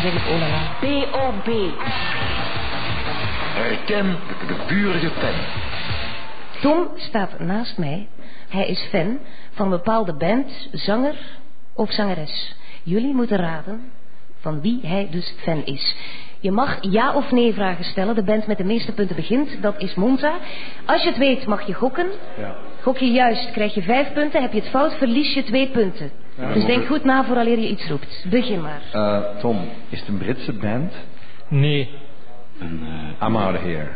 zeg ik oh la la. B.O.B. Herken de geburige pen. Tom staat naast mij. Hij is fan van een bepaalde band, zanger of zangeres. Jullie moeten raden van wie hij dus fan is. Je mag ja of nee vragen stellen. De band met de meeste punten begint. Dat is Monza. Als je het weet, mag je gokken. Ja. Gok je juist, krijg je vijf punten. Heb je het fout, verlies je twee punten. Dus denk goed na vooraleer je iets roept. Begin maar. Eh, Tom, is het een Britse band? Nee. Een, eh, I'm out of here.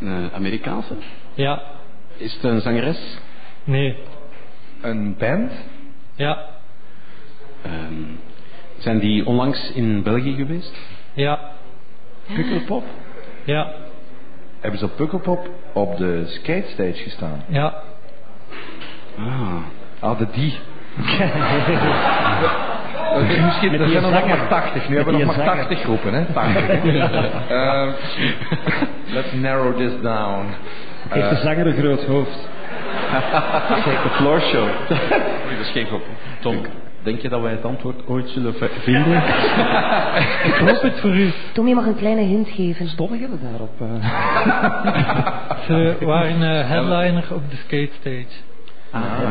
een Amerikaanse? Ja. Is het een zangeres? Nee. Een band? Ja. Ehm, zijn die onlangs in België geweest? Ja. Pukkelpop? Ja. Hebben ze op Pukkelpop op de skatestage gestaan? Ja. Ah. Hadden die... Misschien, Met er zijn er nog maar 80. Nu hebben we nog maar zanger. 80 groepen, hè? 80. hè. Ehm, let's narrow this down. Heeft de zanger een groot hoofd? De floor show. Dat is geen grap. Tom, denk je dat wij het antwoord ooit zullen vinden? Ik hoop het voor u. Tom, je mag een kleine hint geven. Stonden jullie daarop? Ze waren eh, headliner op de skate stage.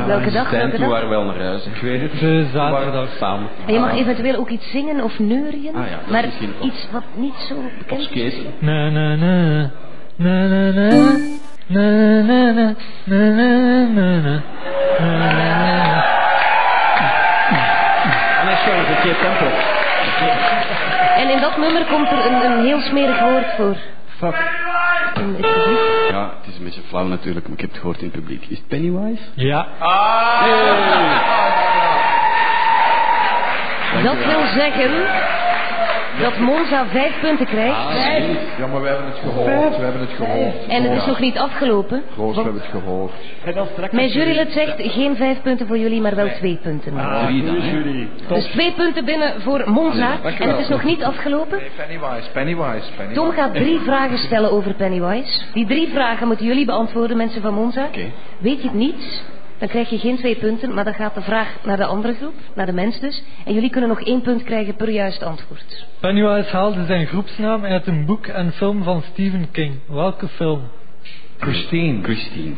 Welke dag, welke dag? waren we wel naar huis. Ik weet het. De zaterdag. Samen. En je mag eventueel ook iets zingen of neurien. Ah ja, dat is maar misschien ook. iets wat niet zo Of bekend is. skaten. Na na na. Na na na. Na na na. Na na na na. Na na na. Nee, sorry, verkeerd tempo. En in dat nummer komt er een, een heel smerig woord voor. Fuck. Het publiek. Ja, het is een beetje flauw natuurlijk, maar ik heb het gehoord in het publiek. Is het Pennywise? Ja. Dat wil zeggen dat Monza vijf punten krijgt. Ja, maar we hebben het gehoord. We hebben het gehoord. En het is nog niet afgelopen. Roos, we hebben het gehoord. Mijn jurylid zegt geen vijf punten voor jullie, maar wel twee punten. Ah, Drie dan, goeie hè? jury. Dus twee punten binnen voor Monza. En het is nog niet afgelopen. Nee, Pennywise, Pennywise, Pennywise. Tom gaat drie vragen stellen over Pennywise. Die drie vragen moeten jullie beantwoorden, mensen van Monza. Weet je het niet, dan krijg je geen twee punten, maar dan gaat de vraag naar de andere groep, naar de mens dus. En jullie kunnen nog één punt krijgen per juist antwoord. Pennywise haalde zijn groepsnaam uit een boek en film van Stephen King. Welke film? Christine. Christine.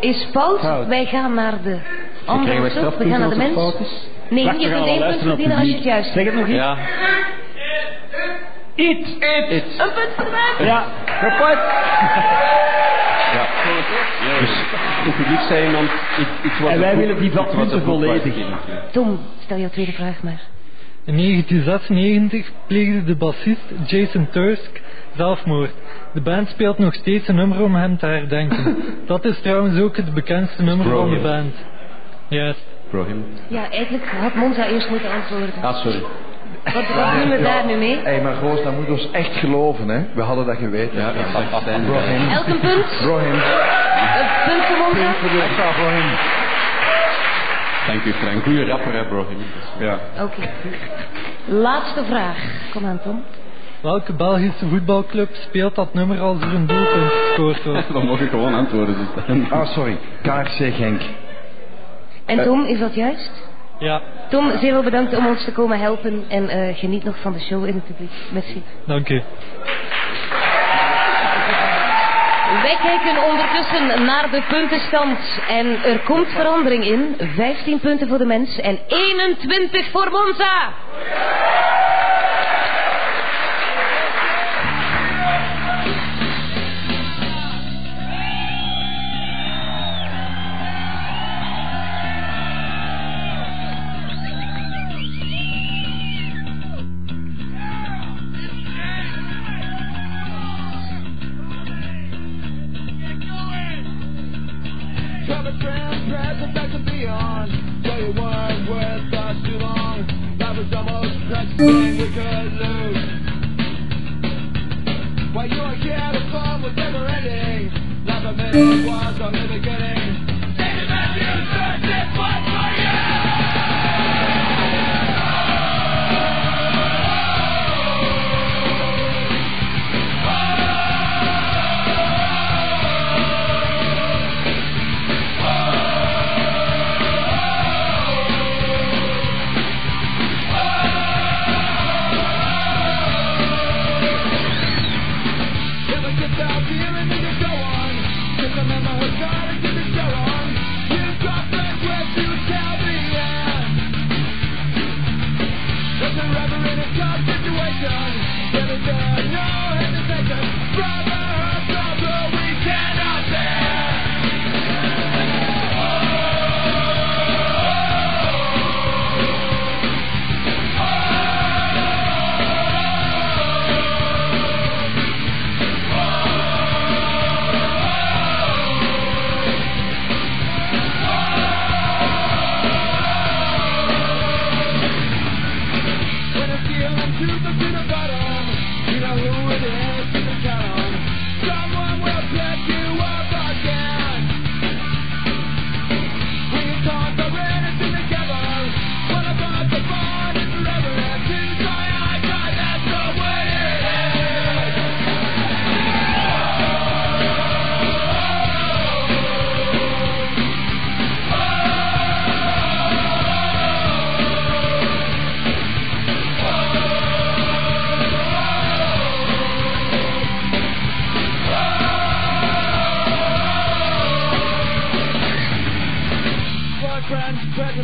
Is fout, Fout. wij gaan naar de andere groep, we gaan naar de mens. Nee, je kunt we één punt verdienen als je het juist Zeg het nog eens. Ja. It. It. Een punt voor de mens. Ja, kapot. Ja. Dus in publiek zei iemand... En wij willen die by volledig. Tom, stel jouw tweede vraag maar. In 1996 pleegde de bassist Jason Tusk zelfmoord. De band speelt nog steeds een nummer om hem te herdenken. Dat is trouwens ook het bekendste nummer van de band. Juist. Him. Ja, eigenlijk had Monza eerst moeten antwoorden. Ah, sorry. Wat, doen we daar nu mee? Hé, hey, maar Roos, dat moet ons echt geloven, hè? We hadden dat geweten. Ja. Elk een punt. Bro, him. Een punt voor. Extra voor hem. Dank u, Frank. Goeie rapper, hè, bro. Ja. Oké. Laatste vraag. Kom aan, Tom. Welke Belgische voetbalclub speelt dat nummer als er een doelpunt gescoord wordt? Dan mag ik gewoon antwoorden. Dus. Ah, sorry. KRC Genk. En Tom, is dat juist? Ja, Tom, zeer wel bedankt om ons te komen helpen. En eh, geniet nog van de show in het publiek. Merci. dank u. Wij kijken ondertussen naar de puntenstand. En er komt verandering in. 15 punten voor de mens en 21 voor Monza. It back beyond. Tell you weren't worth us too long. That was a we could lose. You here, the fun was never ending. Life a minute was from the remember we're starting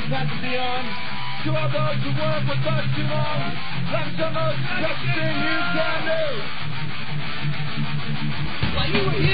Present, past and beyond. To all those who work with us too long, life's the most precious thing you can do. You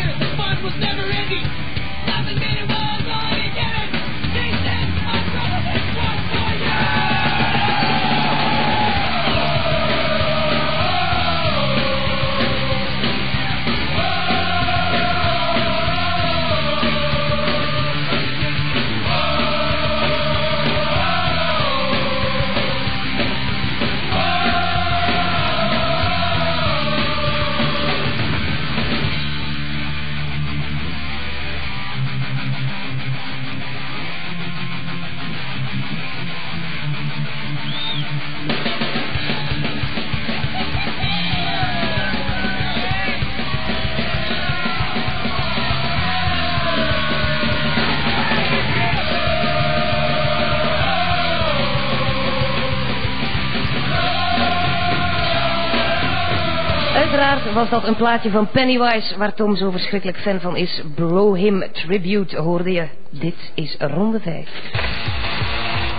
Uiteraard was dat een plaatje van Pennywise waar Tom zo verschrikkelijk fan van is. Bro Him Tribute hoorde je. Dit is ronde 5.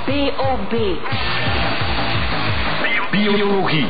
B.O.B. Biologie.